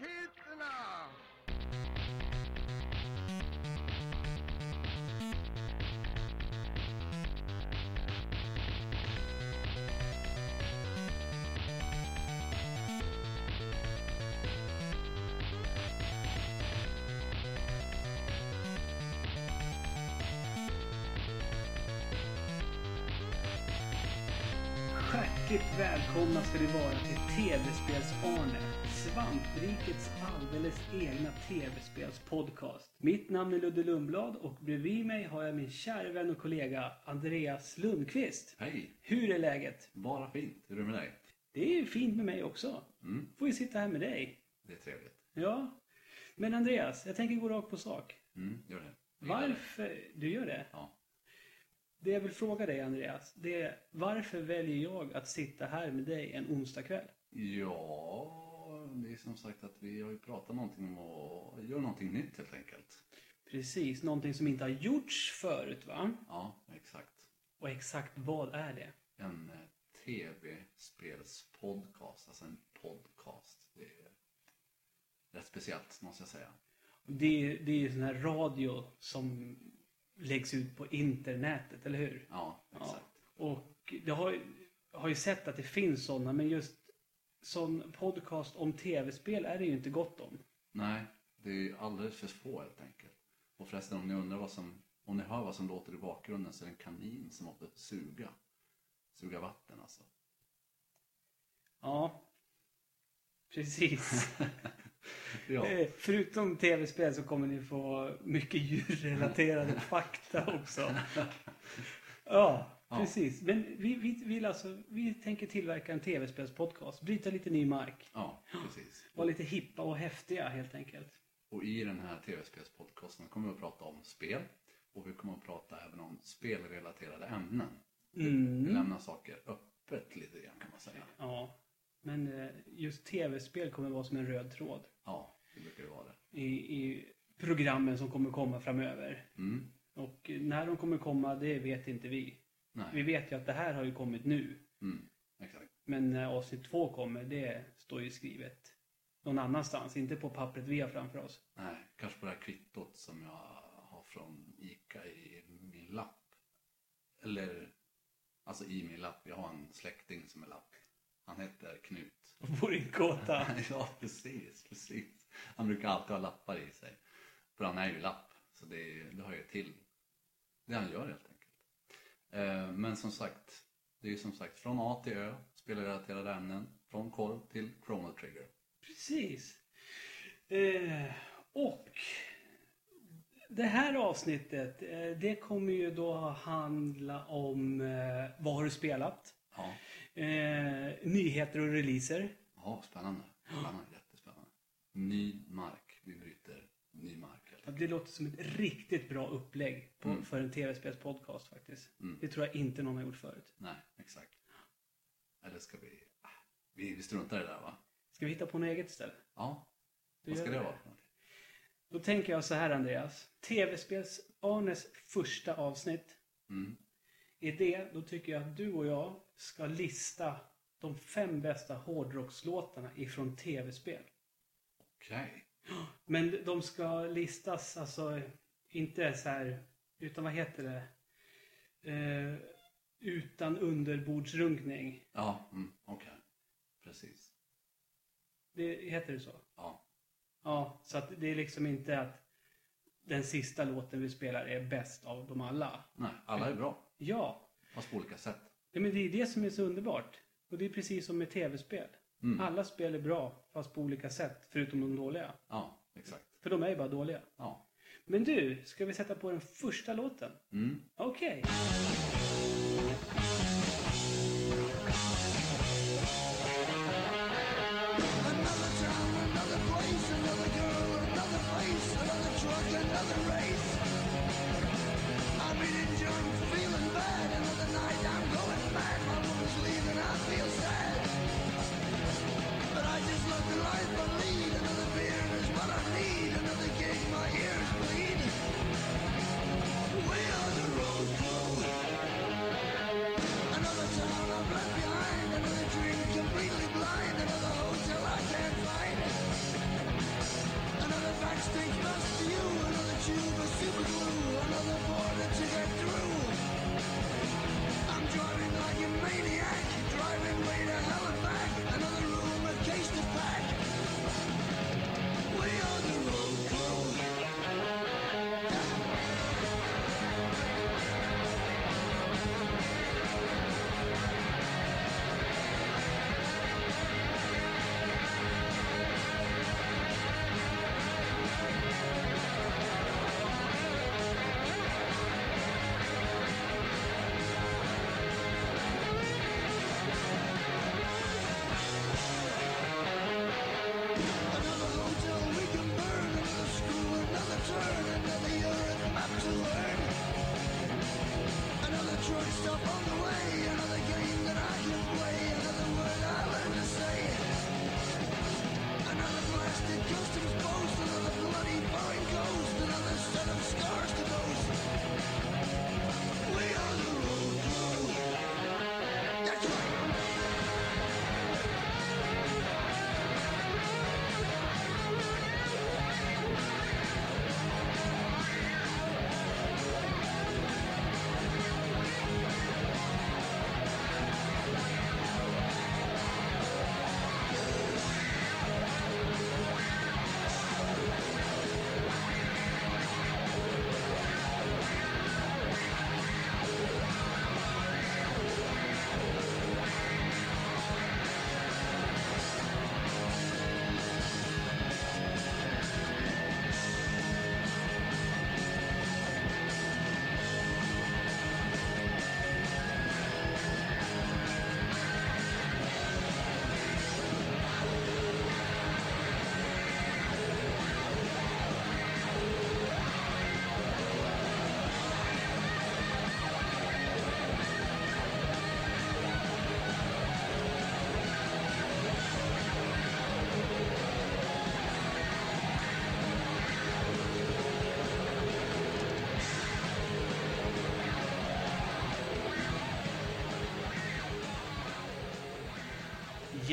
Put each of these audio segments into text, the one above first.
raketerna! Hjärtligt välkomna ska ni vara till TV-spels-Arne. Svamprikets alldeles egna TV-spelspodcast. Mitt namn är Ludde Lundblad och bredvid mig har jag min kära vän och kollega Andreas Lundqvist. Hej! Hur är läget? Bara fint. Hur är det med dig? Det är fint med mig också. Mm. Får ju sitta här med dig. Det är trevligt. Ja. Men Andreas, jag tänker gå rakt på sak. Mm, gör det. Jag gillar det. Varför... Du gör det? Ja. Det jag vill fråga dig Andreas, det är varför väljer jag att sitta här med dig en onsdagkväll? ja, det är som sagt att vi har ju pratat någonting om att göra någonting nytt helt enkelt. Precis, någonting som inte har gjorts förut va? Ja, exakt. Och exakt vad är det? En eh, tv-spelspodcast, alltså en podcast. Det är rätt speciellt måste jag säga. Det är, det är ju sån här radio som läggs ut på internetet, eller hur? Ja, exakt. Och det har, har ju sett att det finns sådana, men just sån podcast om tv-spel är det ju inte gott om. Nej, det är ju alldeles för få helt enkelt. Och förresten om ni undrar vad som, om ni hör vad som låter i bakgrunden så är det en kanin som måste suga. Suga vatten alltså. Ja, precis. Ja. Eh, Förutom tv-spel så kommer ni få mycket djurrelaterade fakta också. Ja, Ja. Precis. Men vi, vi, vill alltså, vi tänker tillverka en tv-spelspodcast. Bryta lite ny mark. Ja, precis. Vara lite hippa och häftiga helt enkelt. Och i den här tv-spelspodcasten kommer vi att prata om spel. Och vi kommer att prata även om spelrelaterade ämnen. Mm. lämnar saker öppet lite grann kan man säga. Ja. Men eh, just tv-spel kommer vara som en röd tråd Ja, det brukar det vara det. i, i programmen som kommer komma framöver. Mm. Och eh, när de kommer komma, det vet inte vi. Nej. Vi vet ju att det här har ju kommit nu. Mm. Men när avsnitt två kommer, det står ju skrivet någon annanstans. Inte på pappret vi har framför oss. Nej, kanske på det här kvittot som jag har från ICA i min lapp. Eller, alltså i min lapp. Jag har en släkting som är lapp. Han heter Knut. Och bor i kåta. ja, precis, precis. Han brukar alltid ha lappar i sig. För han är ju lapp. Så det, det hör ju till det han gör helt enkelt. Eh, men som sagt, det är ju som sagt från A till Ö, spelrelaterade ämnen. Från korv till Chrono Trigger. Precis. Eh, och det här avsnittet, eh, det kommer ju då handla om eh, vad har du spelat? Ja, Eh, nyheter och releaser. ja spännande. spännande. Jättespännande. Ny mark. Vi bryter ny mark. Det låter som ett riktigt bra upplägg på, för en tv-spelspodcast faktiskt. Det tror jag inte någon har gjort förut. Nej, exakt. Eller ska vi... ah, Vi, vi struntar i det där va? Ska vi hitta på något eget istället? Ja. Du Vad ska det det. vara? Då tänker jag så här Andreas. TV-spels-Arnes första avsnitt. Mm. I det, då tycker jag att du och jag ska lista de fem bästa hårdrockslåtarna ifrån tv-spel. Okej. Men de ska listas alltså inte så här, utan vad heter det? Eh, utan underbordsrunkning. Ja, mm, okej. Precis. Det heter det så? Ja. Ja, så att det är liksom inte att den sista låten vi spelar är bäst av dem alla. Nej, alla är bra. Ja, Fast på olika sätt. Ja, men det är det som är så underbart. Och det är precis som med tv-spel. Alla spel är bra, fast på olika sätt, förutom de dåliga. Ja, exakt. För de är ju bara dåliga. Ja. Men du, ska vi sätta på den första låten? Mm. Okej. Another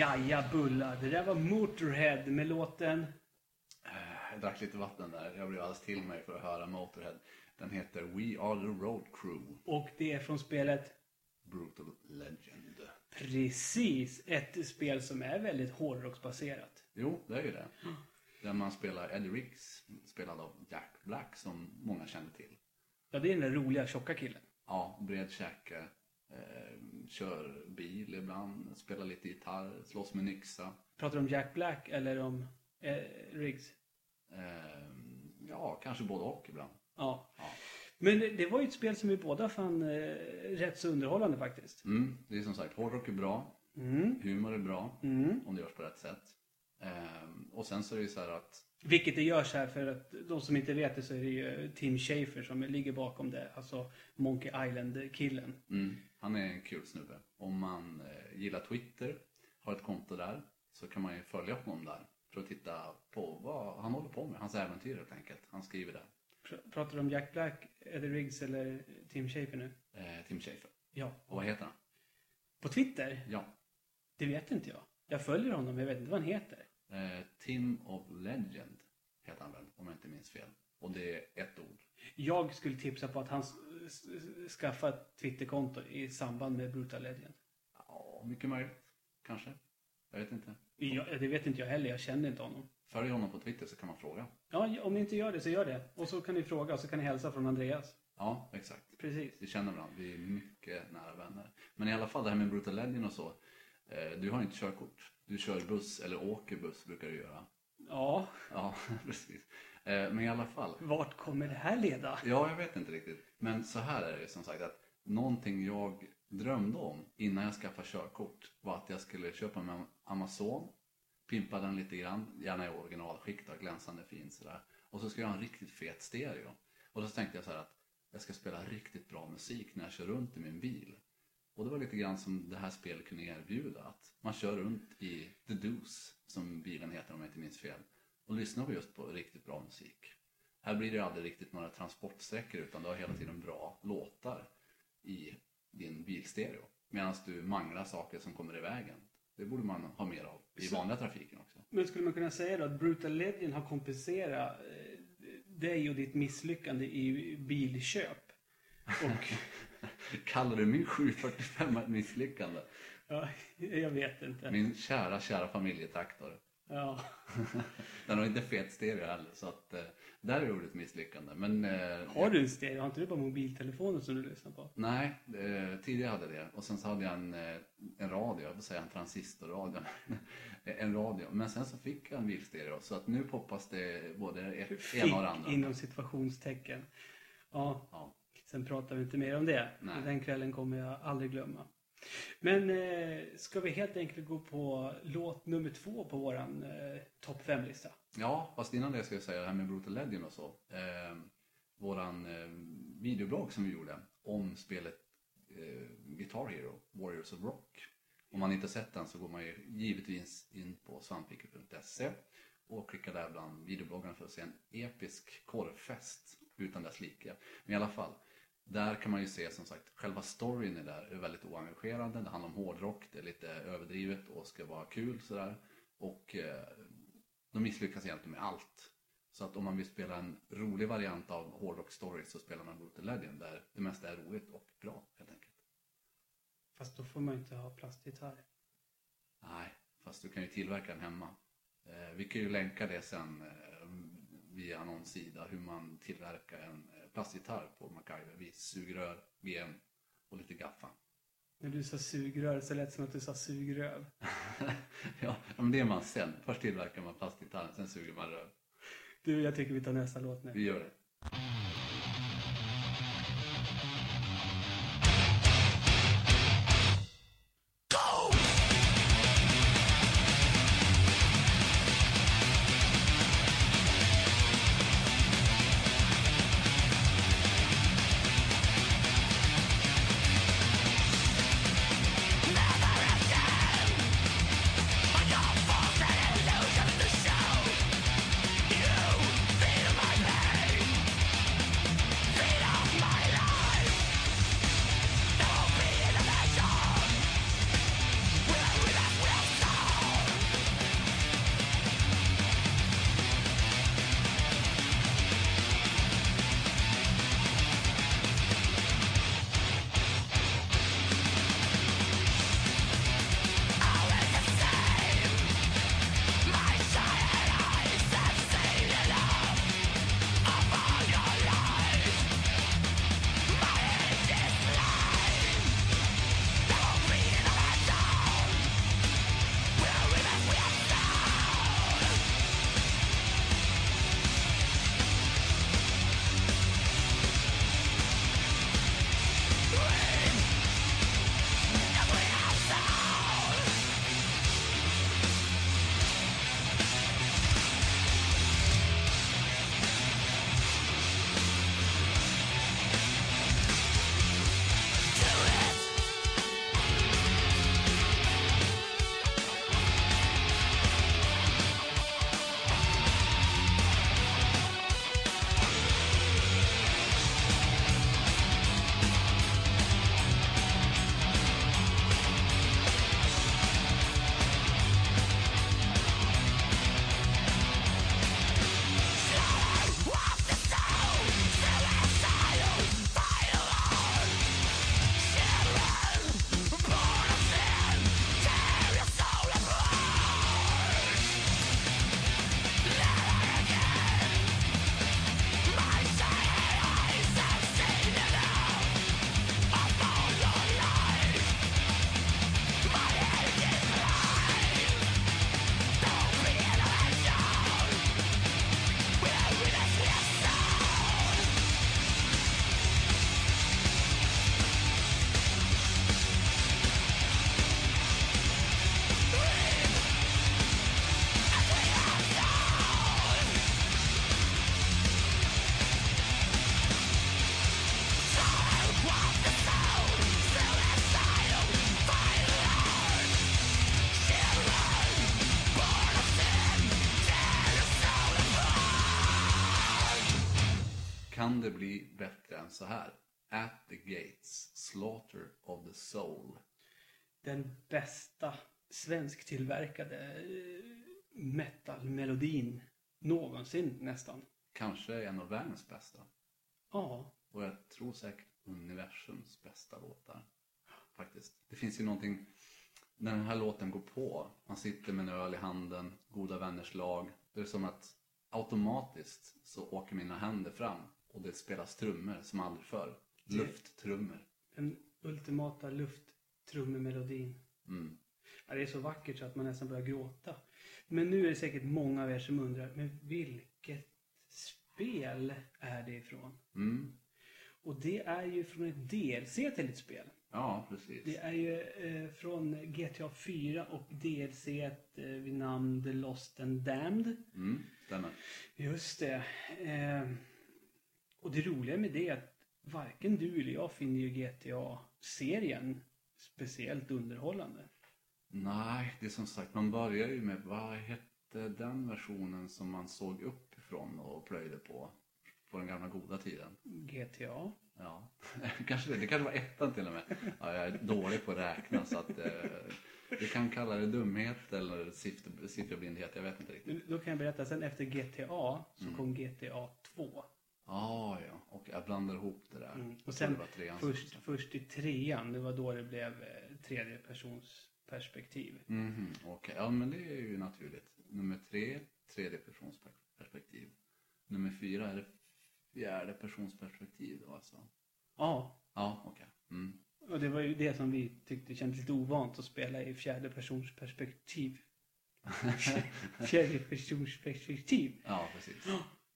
Jaja bullar. Det där var Motorhead med låten... Eh, Jag drack lite vatten där. Jag blev alldeles till mig för att höra Motorhead. Den heter We Are The Road Crew. Och det är från spelet Brutal Legend. Precis. Ett spel som är väldigt hårdrocksbaserat. Jo, det är ju det. Där man spelar Eddie Riggs, spelad av Jack Black, som många känner till. Ja, det är den där roliga tjocka killen. Ja, bred käke, eh, kör bil ibland, spelar lite gitarr, slåss med yxa. Pratar du om Jack Black eller om eh, Riggs? Eh, ja, kanske både och ibland. Ja. Ja. Men det var ju ett spel som vi båda fann eh, rätt så underhållande faktiskt. Mm, det är som sagt, hårdrock är bra, Mm. humor är bra, Mm. om det görs på rätt sätt. Eh, och sen så är det ju så här att Vilket det görs här för att de som inte vet det så är det ju Tim Schafer som ligger bakom det. Alltså Monkey Island-killen. Mm, han är en kul snubbe. Om man eh, gillar Twitter, har ett konto där, så kan man ju följa honom där. För att titta på vad han håller på med, hans äventyr helt enkelt. Han skriver där. Pr- Pratar du om Jack Black, Eddie Riggs eller Tim Schafer nu? Eh, Tim Schafer. Ja. Och vad heter han? På Twitter? Ja, Det vet inte jag. Jag följer honom, men jag vet inte vad han heter. eh, Tim of Legend heter han väl, om jag inte minns fel. Och det är ett ord. Jag skulle tipsa på att han s- s- skaffa ett Twitterkonto i samband med Brutal Legend. Ja, mycket möjligt. Kanske. Jag vet inte. Jag, det vet inte jag heller, jag känner inte honom. Följ honom på Twitter så kan man fråga. Ja, om ni inte gör det så gör det. Och så kan ni fråga och så kan ni hälsa från Andreas. Ja, exakt. Precis. Vi känner varandra, vi är mycket nära vänner. Men i alla fall det här med Brutal Legend och så. Eh, du har inte körkort. Du kör buss, eller åker buss brukar du göra. Ja, Ja, precis. Eh, men i alla fall. vart kommer det här leda? Ja, jag vet inte riktigt. Men så här är det som sagt att någonting jag drömde om innan jag skaffade körkort var att jag skulle köpa en Amazon, pimpa den lite grann, gärna i originalskick då, glänsande fin sådär. Och så ska jag ha en riktigt fet stereo. Och då tänkte jag så här att jag ska spela riktigt bra musik när jag kör runt i min bil. Och det var lite grann som det här spelet kunde erbjuda. Att man kör runt i The Deuce, som bilen heter om jag inte minns fel. Och lyssnar på just på riktigt bra musik. Här blir det aldrig riktigt några transportsträckor utan du har hela tiden bra låtar i din bilstereo. Medan du manglar saker som kommer i vägen. Det borde man ha mer av i vanliga trafiken också. Men skulle man kunna säga då att Brutal Legend har kompenserat eh, dig och ditt misslyckande i bilköp? Och, Kallar du min 745 ett misslyckande? ja, jag vet inte. Min kära, kära familjetraktor. Ja. Den har inte fet stereo heller så att eh, där är det ett misslyckande. Men, eh, Har du en stereo? Har inte du bara mobiltelefonen som du lyssnar på? Nej, eh, tidigare hade jag det. Och sen så hade jag en, en radio, jag får säga en transistorradio. en radio. Men sen så fick jag en bilstereo. Så att nu poppas det både ena och andra. Fick inom situationstecken. Ja, Ja. Sen pratar vi inte mer om det. Nej. Den kvällen kommer jag aldrig glömma. Men eh, ska vi helt enkelt gå på låt nummer två på våran eh, topp fem-lista? ja, fast innan det ska jag säga det här med Brutal Legend och så. Eh, våran eh, videoblogg som vi gjorde om spelet eh, Guitar Hero, Warriors of Rock. Om man inte sett den så går man ju givetvis in på svampviken.se och klickar där bland videobloggarna för att se en episk korvfest utan dess like. Men i alla fall, där kan man ju se som sagt, själva storyn är där är väldigt oengagerande. Det handlar om hårdrock, det är lite överdrivet och ska vara kul sådär. Och eh, de misslyckas egentligen med allt. Så att om man vill spela en rolig variant av hårdrock story så spelar man Brutal Legend där det mesta är roligt och bra helt enkelt. Fast då får man inte ha plastgitarr. Nej, fast du kan ju tillverka den hemma. Eh, vi kan ju länka det sen eh, via någon sida hur man tillverkar en plastgitarr på MacGyver. Vi sugrör, VM och lite gaffa. När du sa sugrör så lät det som att du sa sugröv. ja, men det är man sen. Först tillverkar man plastgitarren, sen suger man röv. Du, jag tycker vi tar nästa låt nu. Vi gör det. Så här? At the Gates, Slaughter of the Soul. Den bästa svensktillverkade eh, metal-melodin någonsin nästan. Kanske en av världens bästa. Ja, Och jag tror säkert universums bästa låtar. Faktiskt. Det finns ju någonting, när den här låten går på, man sitter med en öl i handen, goda vänners lag. Det är som att automatiskt så åker mina händer fram och det spelas trummor som aldrig förr. Lufttrummor. den ultimata lufttrummmelodin. Mm. Ja, det är så vackert så att man nästan börjar gråta. Men nu är det säkert många av er som undrar, men vilket spel är det ifrån? Mm. Och det är ju från ett DLC till ett spel. Ja, precis. Det är ju eh, från GTA 4 och DLC eh, vid namn The Lost and Damned. Mm, stämmer. Just det. Eh, och det roliga med det är att varken du eller jag finner ju GTA-serien speciellt underhållande. Nej, det är som sagt, man börjar ju med, vad hette den versionen som man såg uppifrån och plöjde på? På den gamla goda tiden. GTA? Ja, kanske det. Det kanske var ettan till och med. Ja, jag är dålig på att räkna så att eh, vi kan kalla det dumhet eller siff- sifferblindhet. Jag vet inte riktigt. Då kan jag berätta, sen efter GTA så kom GTA 2. Ah, ja, och jag blandar ihop det där. Mm. Och sen först, först i trean, det var då det blev eh, tredje persons perspektiv. Mhm, Okej, ja men det är ju naturligt. Nummer tre, tredje persons per- perspektiv. Nummer fyra är det fjärde persons perspektiv då alltså. Ja, Ja, okej. Mm. och det var ju det som vi tyckte kändes lite ovant att spela i fjärde persons perspektiv. fjärde persons perspektiv. Ja, precis.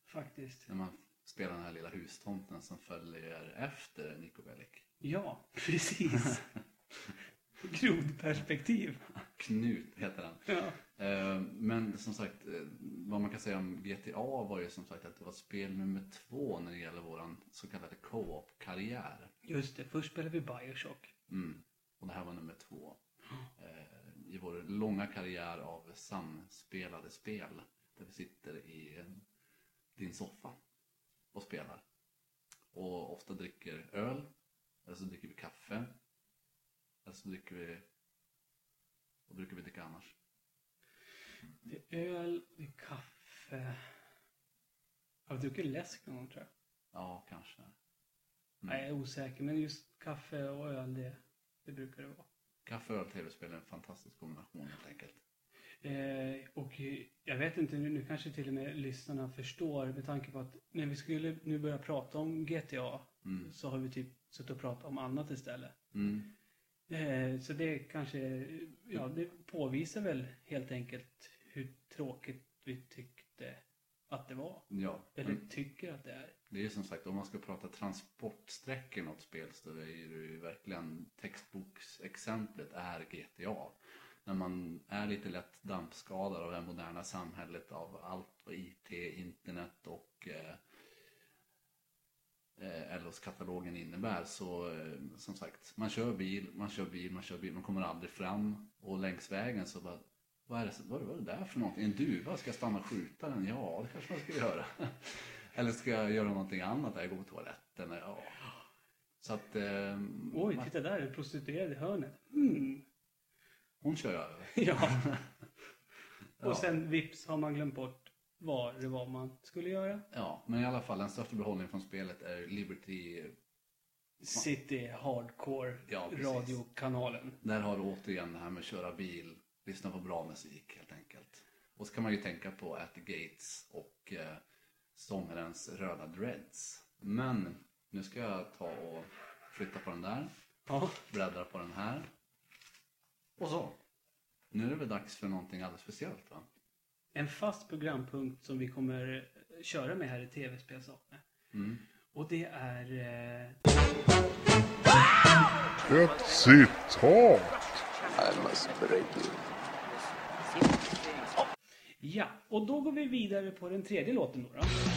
Faktiskt. När man spelar den här lilla hustomten som följer efter Niko Bellic. Ja, precis. Grodperspektiv. Knut heter den. Ja. Eh, Men som sagt, eh, vad man kan säga om GTA var ju som sagt att det var spel nummer två när det gäller våran så kallade co-op-karriär. Just det, först spelade vi Bioshock. Mm. Och det här var nummer två. Eh, I vår långa karriär av samspelade spel. Där vi sitter i din soffa och spelar. Och ofta dricker öl. Eller så dricker vi kaffe. Eller så dricker vi... Vad brukar vi dricka annars? Det är öl, det är kaffe. Har du druckit läsk någon gång tror jag? Ja, kanske. Nej, jag är osäker. Men just kaffe och öl, det, det brukar det vara. Kaffe, öl, tv-spel är en fantastisk kombination helt enkelt. Eh, och eh, jag vet inte, nu, nu kanske till och med lyssnarna förstår med tanke på att när vi skulle nu börja prata om GTA Mm. så har vi typ suttit och pratat om annat istället. Mm. Eh, så det kanske, ja det påvisar väl helt enkelt hur tråkigt vi tyckte att det var. Ja, Eller men tycker att det är. det är som sagt om man ska prata transportsträckor i något spel så är det ju verkligen textboksexemplet är GTA. När man är lite lätt dampskadad av det moderna samhället av allt vad IT, internet och eh, eh, LOS-katalogen innebär så eh, som sagt, man kör bil, man kör bil, man kör bil, man kommer aldrig fram och längs vägen så bara vad är, det, vad är det där för någonting? En duva? Ska jag stanna och skjuta den? Ja, det kanske man ska göra. Eller ska jag göra någonting annat? Jag går på toaletten? Ja. Så att... Eh, Oj, man- titta där, en prostituerad i hörnet. Mm. Hon kör över. Ja. Ja. Och sen vips har man glömt bort vad det var man skulle göra. Ja, men i alla fall den största behållningen från spelet är Liberty. City Hardcore Ja, precis. radiokanalen. Där har du återigen det här med att köra bil, lyssna på bra musik helt enkelt. Och så kan man ju tänka på At the Gates och eh, sångarens röda dreads. Men nu ska jag ta och flytta på den där, Ja. bläddra på den här. Och så. Nu är det väl dags för någonting alldeles speciellt va? En fast programpunkt som vi kommer köra med här i tv-spelsavsnittet. Mm. Och det är... Eh, Ett citat. I must break you. ja, och då går vi vidare på den tredje låten då. då.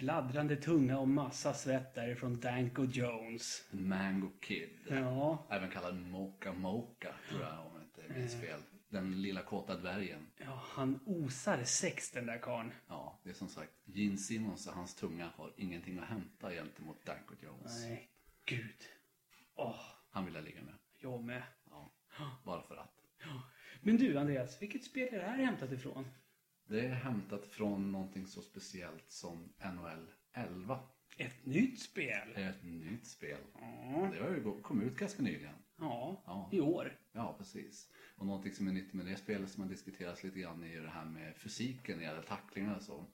Fladdrande tunga och massa svett därifrån Danko Jones. Mango Kid. Ja, Även kallad Mocha Mocha, tror jag om jag inte minns fel. Den lilla kåta dvärgen. ja, han osar sex den där karln. Ja, det är som sagt Gene Simmons och hans tunga har ingenting att hämta gentemot Danko Jones. Nej, gud. Åh, Han vill jag ligga med. jag med. Ja, bara för att. Men du Andreas, vilket spel är det här hämtat ifrån? Det är hämtat från någonting så speciellt som NHL 11. Ett nytt spel? Ett nytt spel. Ja, Det har ju kommit ut ganska nyligen. ja, Ja. i år. Ja, precis. Och någonting som är nytt med det spelet som har diskuterats lite grann är ju det här med fysiken när det gäller tacklingar och så.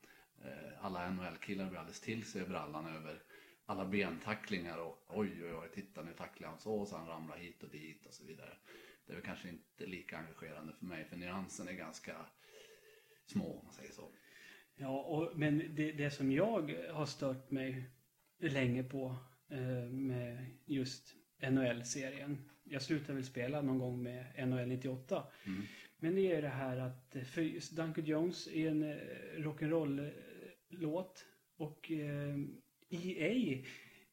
Eh, Alla NHL-killar blir alldeles till sig brallan över alla bentacklingar och oj, oj, oj, titta nu tacklar han så och så han ramlar hit och dit och så vidare. Det är väl kanske inte lika engagerande för mig för nyansen är ganska små om man säger så. Ja, och, men det, det som jag har stört mig länge på eh, med just NHL-serien. Jag slutade väl spela någon gång med NHL 98. Men det är det här att eh, för Duncan Jones är en eh, rock'n'roll-låt och eh, EA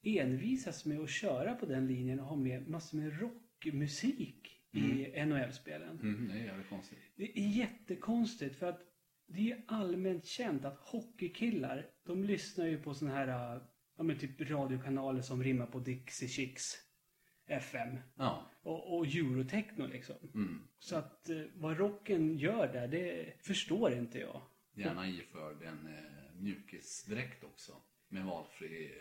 envisas med att köra på den linjen och ha med massor med rockmusik i NHL-spelen. Mm, det är konstigt. Det är jättekonstigt för att det är allmänt känt att hockeykillar, de lyssnar ju på såna här, äh, ja men typ radiokanaler som rimmar på Dixie Chicks FM Ja, och, och eurotechno liksom. mm. Så att eh, vad rocken gör där, det förstår inte jag. gärna iförd en eh, mjukisdräkt också. Med valfri,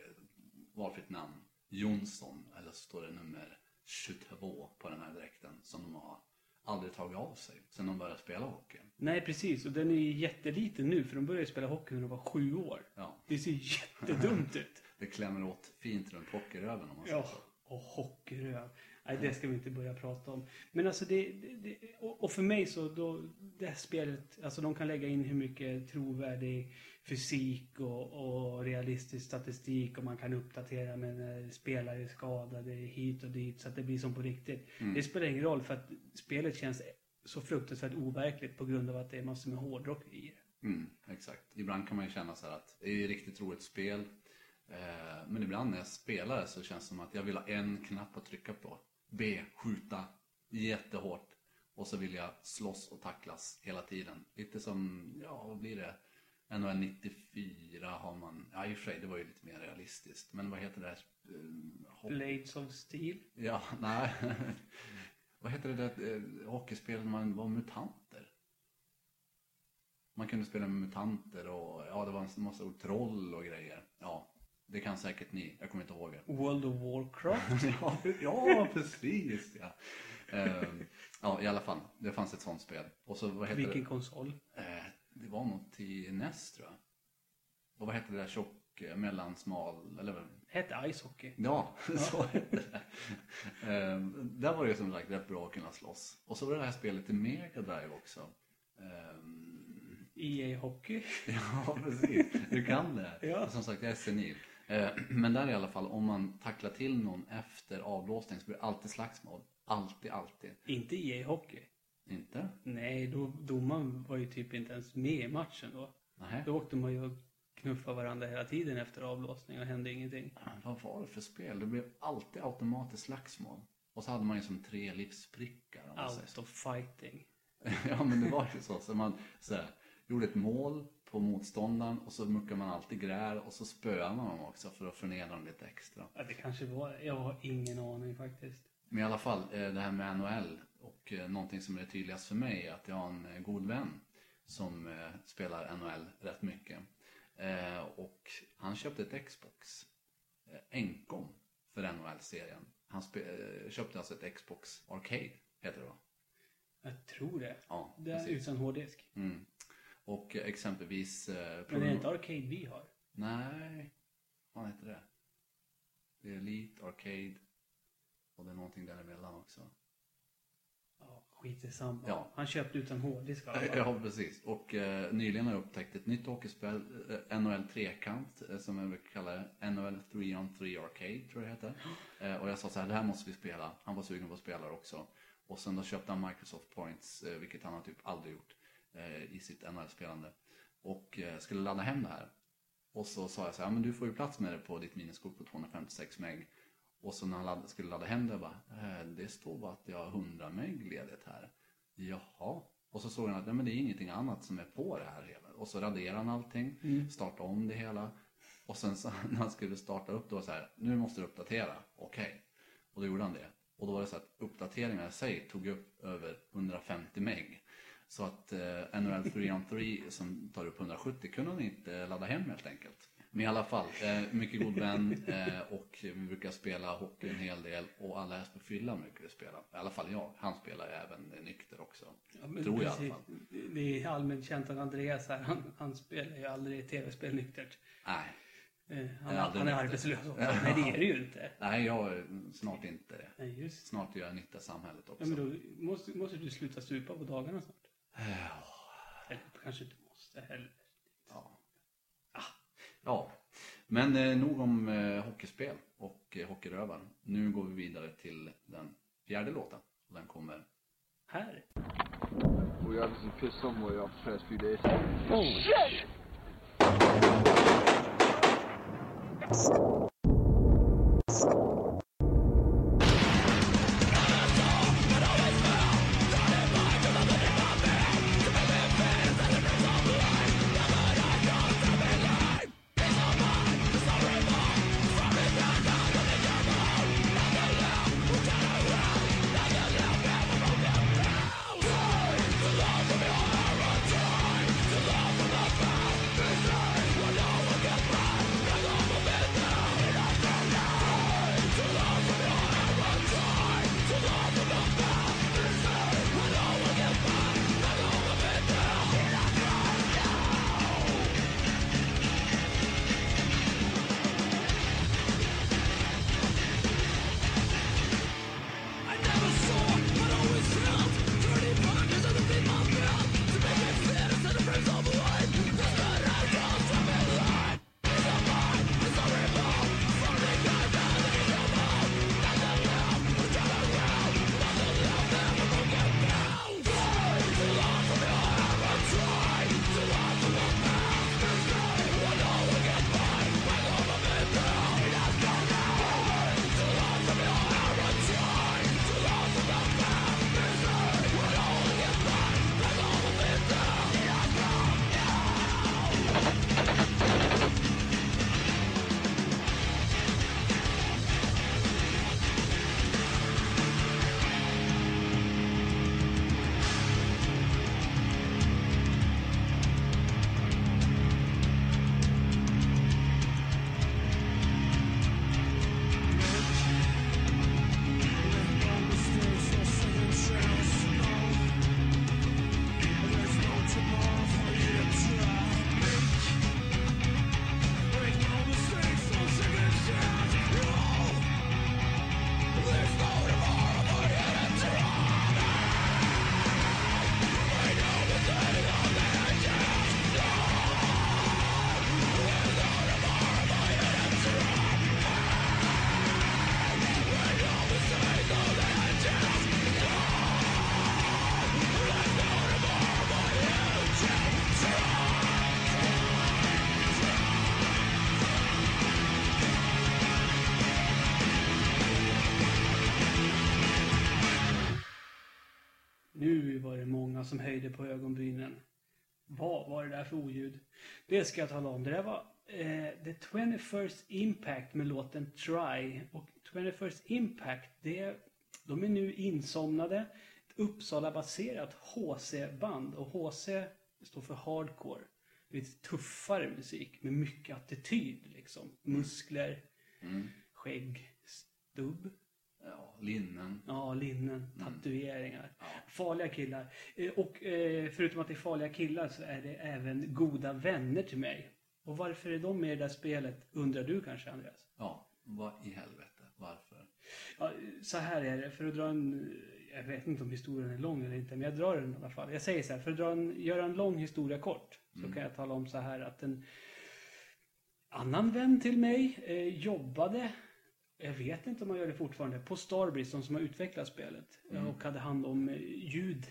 valfritt namn. Jonsson, eller så står det nummer 22 på den här dräkten som de har aldrig tagit av sig sen de började spela hockey. Nej precis, och den är ju jätteliten nu för de började spela hockey när de var sju år. Ja, Det ser jättedumt ut. det klämmer åt fint runt hockeyröven om man säger Ja, så. och hockeyröv. Nej, det ska vi inte börja prata om. Men alltså det, det, det och, och för mig så då, det här spelet, alltså de kan lägga in hur mycket trovärdig fysik och, och realistisk statistik och man kan uppdatera med när spelare är skadade hit och dit så att det blir som på riktigt. Det spelar ingen roll för att spelet känns så fruktansvärt overkligt på grund av att det är massor med hårdrock i det. Mm, exakt. Ibland kan man ju känna så här att det är ju riktigt roligt spel. Eh, men ibland när jag spelar så känns det som att jag vill ha en knapp att trycka på. B, skjuta jättehårt. Och så vill jag slåss och tacklas hela tiden. Lite som, ja vad blir det? NHL 94 har man, ja i och för sig det var ju lite mer realistiskt. Men vad heter det? där? Eh, Blades of Steel. Ja, nej. Vad heter det där eh, hockeyspel när man var mutanter? Man kunde spela med mutanter och ja, det var en massa ord, troll och grejer. Ja, det kan säkert ni. Jag kommer inte ihåg det. World of Warcraft. ja, ja, precis. Ja. Ehm, ja, i alla fall. Det fanns ett sånt spel. Och så, vad heter Vilken det? konsol? Eh, det var något till NES, tror jag. Och vad hette det där tjock, mellansmal, eller vad? Hette Hockey. Ja, så hette det. Ehm, där var det som sagt rätt bra att kunna slåss. Och så var det här spelet till Mega Drive också. Ehm, EA Hockey. ja, precis. Du kan det. Ja. Som sagt, jag är senil. Ehm, men där i alla fall, om man tacklar till någon efter avblåsning så blir det alltid slagsmål. Alltid, alltid. Inte EA Hockey. Inte? Nej, då, domaren var ju typ inte ens med i matchen då. Nej. Då åkte man ju och knuffade varandra hela tiden efter avblåsning och hände ingenting. Vad var det för spel? Det blev alltid automatiskt slagsmål. Och så hade man ju som tre livsprickar. Om säger Out of fighting. Ja, men det var ju så. Så man så här, gjorde ett mål på motståndaren och så muckade man alltid gräl och så spöade man dem också för att förnedra dem lite extra. Ja, det kanske var Jag har ingen aning faktiskt. Men i alla fall, eh, det här med NHL och eh, någonting som är tydligast för mig är att jag har en eh, god vän som eh, spelar NHL rätt mycket. Eh, Och han köpte ett Xbox enkom för NHL-serien. Han köpte alltså ett Xbox Arcade, heter det va? Jag tror det. Ja, det är utan hårddisk. Mm. Och exempelvis... eh, Men det är inte Arcade vi har. Nej, vad heter det? Det är Elite, Arcade och det är någonting däremellan också. Ja, skit i samma. Ja. Han köpte utan hårddisk i alla fall. Ja, precis. Och eh, nyligen har jag upptäckt ett nytt hockeyspel, eh, NHL Trekant, eh, som jag brukar kalla det. NHL 3 on 3 Arcade, tror jag det heter. Eh, och jag sa så här, det här måste vi spela. Han var sugen på att spela också. Och sen då köpte han Microsoft Points, eh, vilket han har typ aldrig gjort eh, i sitt NHL-spelande. Och eh, skulle ladda hem det här. Och så sa jag så här, men du får ju plats med det på ditt minneskort på 256 meg. Och så när han ladd, skulle ladda hem det, bara, eh, det står bara att jag har 100 meg ledigt här. Jaha. Och så såg han att nej, men det är ingenting annat som är på det här. Och så raderade han allting, startade om det hela. Och sen så, när han skulle starta upp då så här, nu måste du uppdatera. Okej. Och då gjorde han det. Och då var det så att uppdateringar i sig tog upp över 150 meg. Så att eh, NHL 3 on 3 som tar upp 170 kunde han inte ladda hem helt enkelt. Men i alla fall, eh, mycket god vän eh, och vi brukar spela hockey en hel del och alla här på fyllan brukar vi spela. I alla fall jag, han spelar även nykter också. Ja, Tror jag i alla precis. fall. Det- är allmänt känt att Andreas här, han, han spelar ju aldrig tv-spel nyktert. Nej, Eh, Han, han är nykter. arbetslös också. Nej, det är det ju inte. nej jag är snart inte det. Nej, just Snart gör jag nytta i samhället också. Ja, men då måste, måste du sluta supa på dagarna snart. Eller kanske inte måste heller. Ja. Men eh, nog om eh, hockeyspel och eh, hockeyrövaren. Nu går vi vidare till den fjärde låten. Och den kommer Här. We obviously pissed somewhere off the past few days. Thank många som höjde på ögonbrynen. Vad var det där för oljud? Det ska jag tala om. Det där var eh, The 21st Impact med låten Try. Och 21st Impact, det de är nu insomnade. Ett Uppsala-baserat HC-band. Och HC står för Hardcore. Lite tuffare musik med mycket attityd liksom. Muskler, skägg, stubb. Linnen. Ja, linnen, tatueringar. Farliga killar. Eh, Och eh, förutom att det är farliga killar så är det även goda vänner till mig. Och varför är de med i det där spelet undrar du kanske Andreas? Ja, vad i helvete? Varför? Ja, så här är det, för att dra en... Jag vet inte om historien är lång eller inte, men jag drar den i alla fall. Jag säger så här, för att dra en, göra en lång historia kort så kan jag tala om så här att en annan vän till mig eh, jobbade, jag vet inte om man gör det fortfarande, på Starbreeze, de som har utvecklat spelet. Och hade hand om eh, ljud,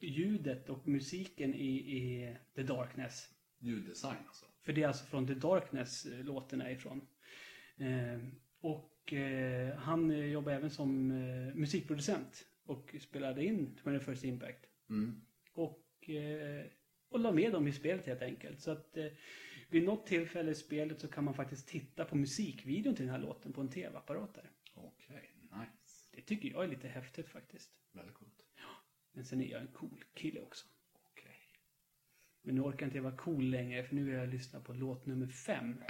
ljudet och musiken i, i The Darkness. Ljuddesign alltså. För det är alltså från The Darkness eh, låten är ifrån. Eh, och eh, han eh, jobbar även som eh, musikproducent och spelade in 21st Impact. Mm. Och, eh, och la med dem i spelet helt enkelt. Så att eh, vid något tillfälle i spelet så kan man faktiskt titta på musikvideon till den här låten på en tv-apparat där. Okej, nice. Det tycker jag är lite häftigt faktiskt. Väldigt coolt. Men sen är jag en cool kille också. Okej. Men nu orkar inte jag vara cool längre för nu vill jag lyssna på låt nummer fem.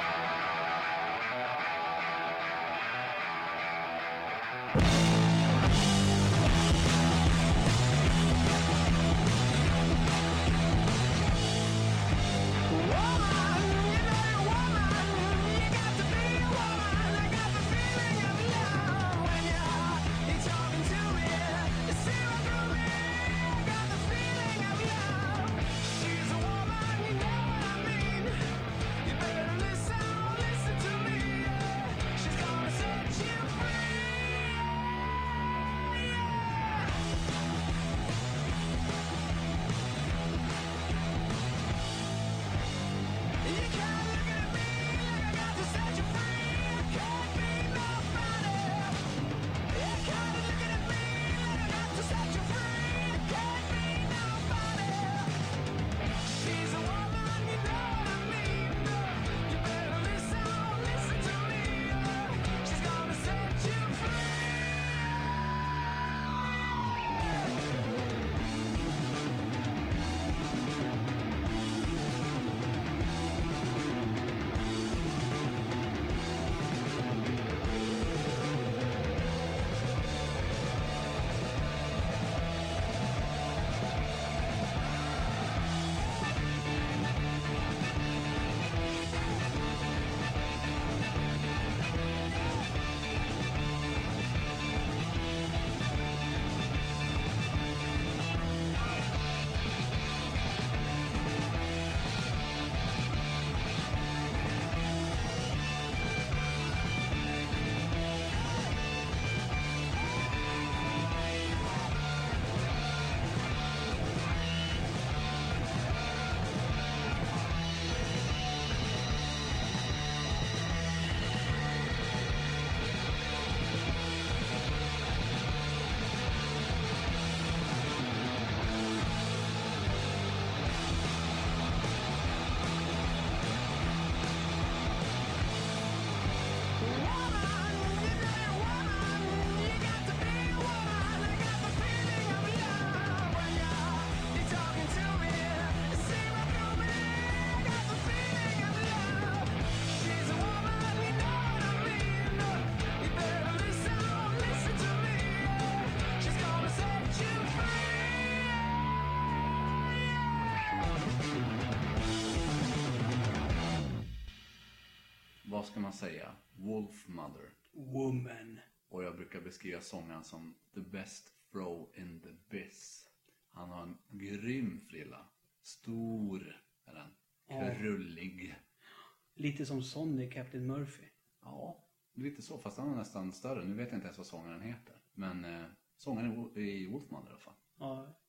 Man säga? Wolf Mother. Woman. Och jag brukar beskriva sångaren som the best throw in the biz. Han har en grym frilla. Stor är den. Krullig. Lite som Sonny, Captain Murphy. Ja, lite så. Fast han är nästan större. Nu vet jag inte ens vad sångaren heter. Men eh, sångaren i Wo- i Wolf Mother i alla fall. Ja,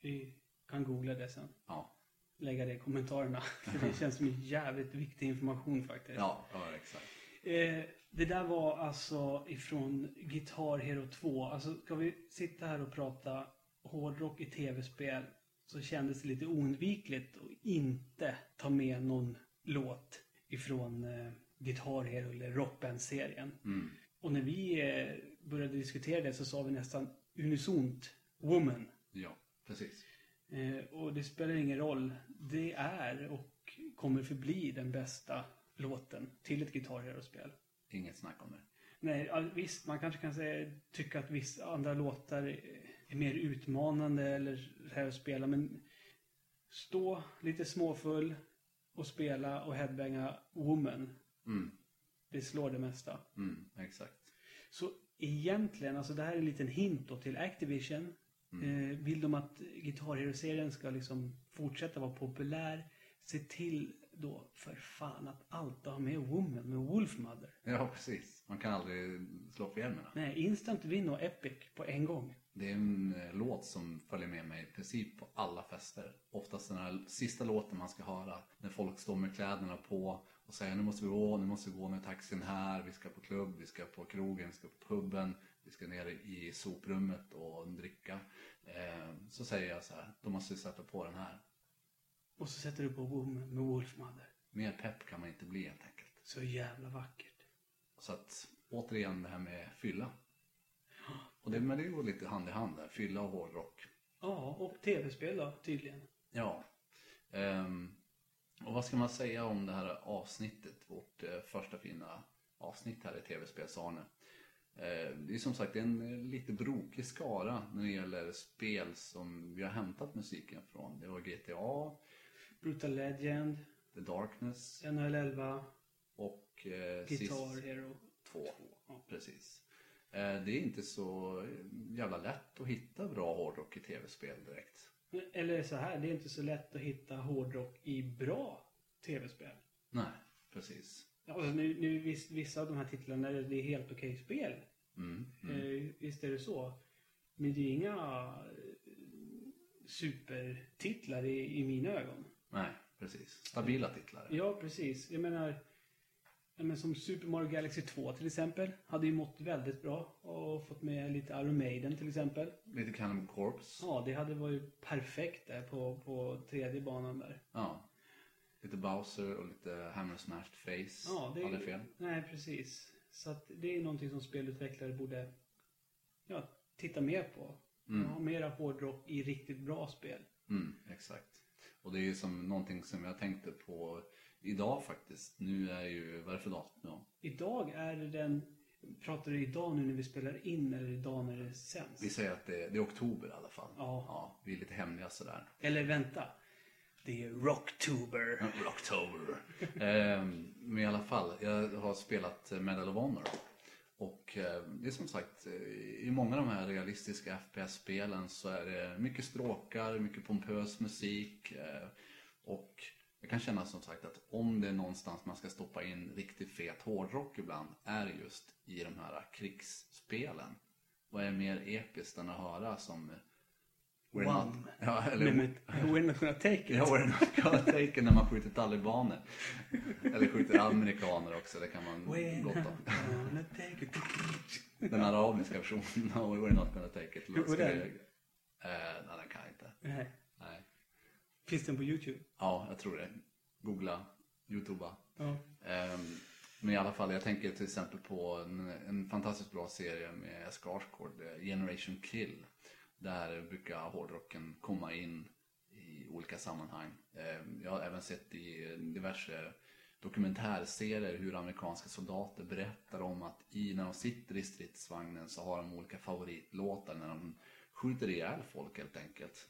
vi kan googla det sen. Ja, Lägga det i kommentarerna. För det känns som jävligt viktig information faktiskt. ja, ja exakt. Eh, det där var alltså ifrån Guitar Hero 2. Alltså ska vi sitta här och prata hårdrock i tv-spel så kändes det lite oundvikligt att inte ta med någon låt ifrån eh, Guitar Hero eller Rockband-serien. Mm. Och när vi eh, började diskutera det så sa vi nästan unisont Woman. Ja, precis. Eh, och det spelar ingen roll. Det är och kommer förbli den bästa låten till ett Guitar Hero-spel. Inget snack om det. Nej, visst, man kanske kan säga, tycka att vissa andra låtar är mer utmanande eller här att spela, men stå lite småfull och spela och headbanga Woman, Mm, det slår det mesta. mm, exakt. Så egentligen, alltså det här är en liten hint då till Activision. Eh, vill de att Guitar Hero-serien ska liksom fortsätta vara populär, se till då för fan att alltid ha med Woman med Wolfmother. Ja, precis. Man kan aldrig slå på hjälmarna. Nej, Instant Win och Epic på en gång. Det är en eh, låt som följer med mig i princip på alla fester. Oftast den här sista låten man ska höra. När folk står med kläderna på och säger nu måste vi gå, nu måste vi gå, är taxin här, vi ska på klubb, vi ska på krogen, vi ska på puben, vi ska ner i soprummet och dricka. Eh, så säger jag så här, då måste vi sätta på den här. Och så sätter du på Woman med Wolfmother. Mer pepp kan man inte bli helt enkelt. Så jävla vackert. Så att återigen det här med fylla. Och det, men det går lite hand i hand där, fylla och hårdrock. Ja, och tv-spel då, tydligen. Ja. Ehm, och vad ska man säga om det här avsnittet? Vårt eh, första fina avsnitt här i tv-spels-Arne. Eh, det är som sagt en eh, lite brokig skara när det gäller spel som vi har hämtat musiken från. Det var GTA, Brutal Legend, The Darkness NHL 11, och eh, Guitar Hero. två. Ja. Precis. Eh, det är inte så jävla lätt att hitta bra hårdrock i tv-spel direkt. Eller så här, det är inte så lätt att hitta hårdrock i bra tv-spel. Nej, precis. Alltså nu, nu viss, vissa av de här titlarna, det är helt okej spel. Mm, mm. Eh, visst är det så. Men det är inga eh, supertitlar i, i mina ögon. Nej, precis. Stabila titlar. Ja, precis. Jag menar, ja, men som Super Mario Galaxy 2 till exempel. Hade ju mått väldigt bra och fått med lite Iron Maiden till exempel. Lite Cannibal Corpse. Ja, det hade varit perfekt där på, på tredje banan där. Ja. Lite Bowser och lite Hammer Smashed Face. Ja, det Hade fel. Nej, precis. Så att det är någonting som spelutvecklare borde ja, titta mer på. Ha mera hårdrock i riktigt bra spel. Mm, exakt. Och det är ju som någonting som jag tänkte på idag faktiskt. Nu är ju, vad är det för datum? Idag är det den... Pratar du idag nu när vi spelar in eller idag när det sänds? Vi säger att det, det är oktober i alla fall. Ja. ja. Vi är lite hemliga sådär. Eller vänta. Det är Rocktober. Rocktober. ehm, men i alla fall, jag har spelat Medal of Honor. Och eh, det är som sagt, eh, i många av de här realistiska FPS-spelen så är det mycket stråkar, mycket pompös musik. Eh, och jag kan känna som sagt att om det är någonstans man ska stoppa in riktigt fet hårdrock ibland, är det just i de här krigsspelen. Vad är mer episkt än att höra som We're One. not, ja, eller, men, we're not gonna take it. Ja, we're not gonna take it när man skjuter talibaner. Eller skjuter amerikaner också, det kan man We're gott om. gonna take it. Den arabiska versionen, no, we're not gonna take it. Hur Ska den? Eh, nej, den kan jag inte. Nej. Nej. Finns den på YouTube? Ja, jag tror det. Googla, youtuba. Ja. Ehm, men i alla fall, jag tänker till exempel på en, en fantastiskt bra serie med Skarsgård, eh, Generation Kill. Där brukar hårdrocken komma in i olika sammanhang. Ehm, jag har även sett i diverse dokumentärserier hur amerikanska soldater berättar om att i, när de sitter i stridsvagnen så har de olika favoritlåtar när de skjuter ihjäl folk helt enkelt.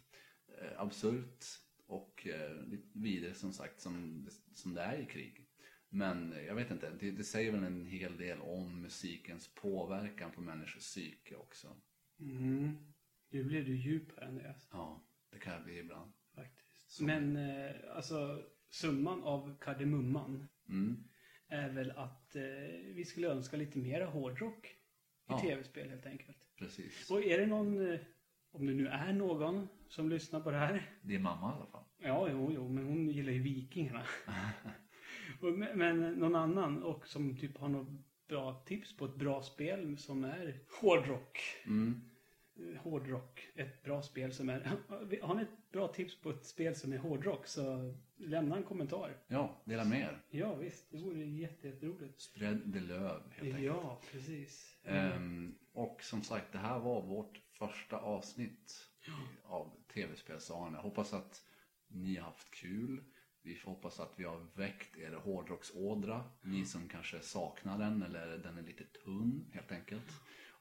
Ehm, absurt och eh, vidare som sagt som, som det är i krig. Men jag vet inte, det, det säger väl en hel del om musikens påverkan på människors psyke också. Mm. Nu blev du djup här Andreas. Ja, det kan jag bli ibland. Faktiskt. Men eh, alltså summan av kardemumman Mm. är väl att eh, vi skulle önska lite mera hårdrock i Ja. tv-spel helt enkelt. Precis. Och är det någon, eh, om det nu är någon som lyssnar på det här. Det är mamma i alla fall. Ja, jo, jo, men hon gillar ju Vikingarna. Men, men någon annan och som typ har något bra tips på ett bra spel som är hårdrock. Mm. Eh, hårdrock. Ett bra spel som är... Har ni ett bra tips på ett spel som är hårdrock så lämna en kommentar. Ja, dela med er. Ja visst, det vore jätte- jätteroligt. Spread the love helt enkelt. Ja, precis. Ehm, och som sagt, det här var vårt första avsnitt av tv-spels-Arne. Hoppas att ni har haft kul. Vi får hoppas att vi har väckt er hårdrocksådra. Ni som kanske saknar den eller den är lite tunn helt enkelt.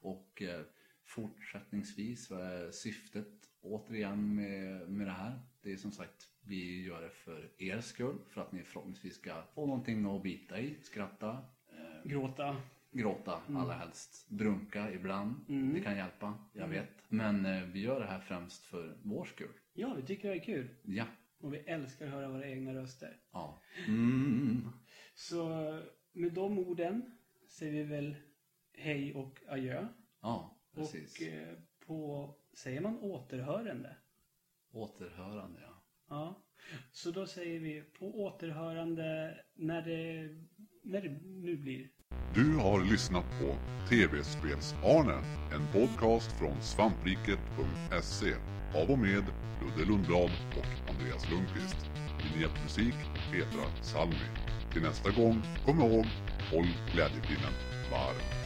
Och eh, fortsättningsvis, vad är syftet återigen med, med det här? Det är som sagt, vi gör det för er skull. För att ni förhoppningsvis ska få någonting att bita i, skratta, eh, Gråta. gråta allra helst. Drunka ibland. Det kan hjälpa, jag vet. Men eh, vi gör det här främst för vår skull. Ja, vi tycker det är kul. Ja. Och vi älskar att höra våra egna röster. Ja. Mm. Så med de orden säger vi väl hej och adjö. Ja, precis. Och eh, på, säger man återhörande? Återhörande, ja. Ja. Så då säger vi på återhörande när det, när det nu blir. Du har lyssnat på TV-spels-Arne, en podcast från svampriket.se av och med Ludde Lundblad och Andreas Lundqvist. Vignettmusik Petra Salmi. Till nästa gång, kom ihåg, håll glädjepinnen varm.